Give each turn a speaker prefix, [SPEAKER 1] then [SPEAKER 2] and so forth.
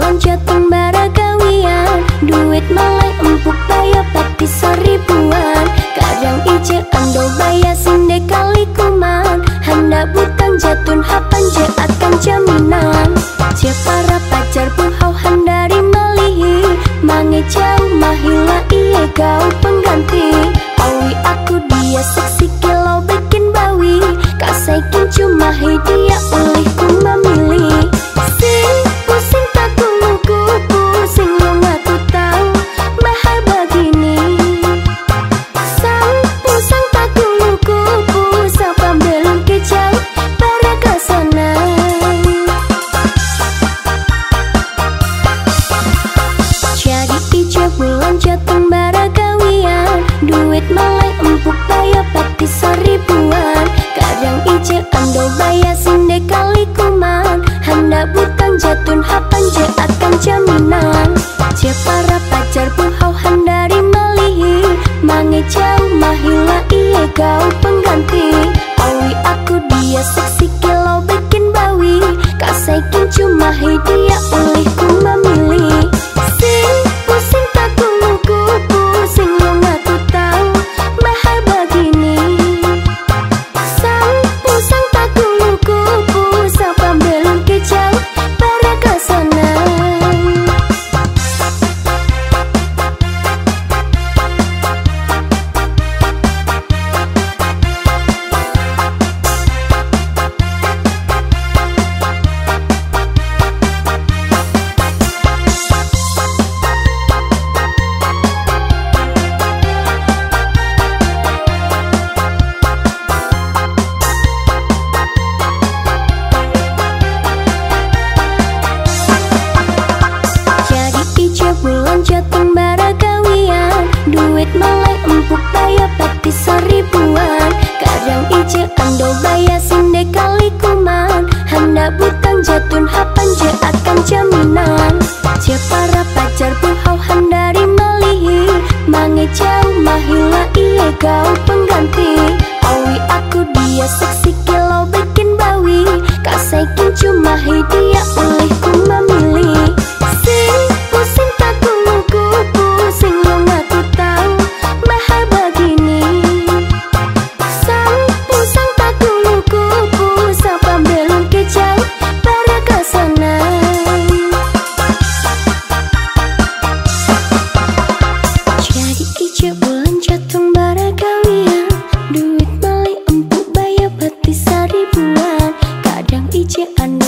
[SPEAKER 1] loncat pembara kawian. Duit malai empuk bayar pati seribuan. Kadang ije ando bayar sinde kali kuman Handa butang jatun hapan je akan jaminan. Je para pacar buhau handari melihi Mange jauh mahila iye kau pengganti. Awi aku dia seksi kilo bikin bawi. Kasaikin cuma hadiah olehku Cho chiếc ăn